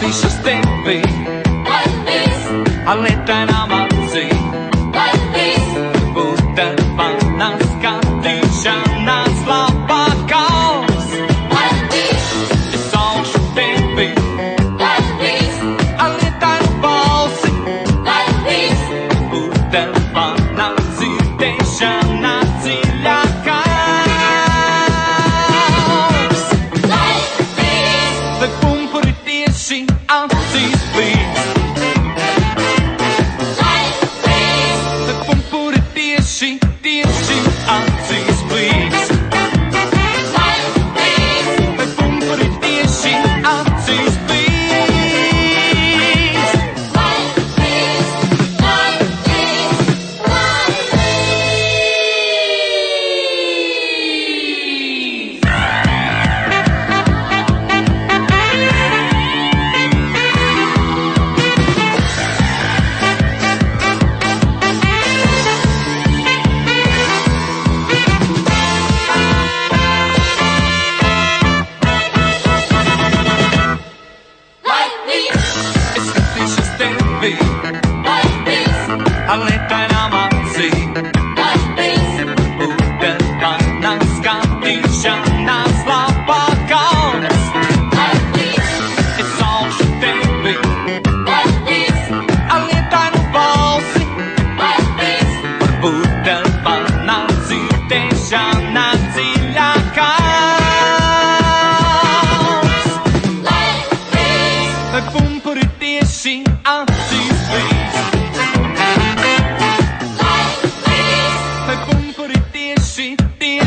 This is thing, babe. I let that out. be like this. A letainā acī. Like this. Ūdenā naskatīšanās labā kaunas. Like this. Es saušu tevi. Like this. A letainu balsi. Like this. Varbūt telpā nav dzirdēšana dziļākā. Like this. pretty as she on Like, please. pretty as she,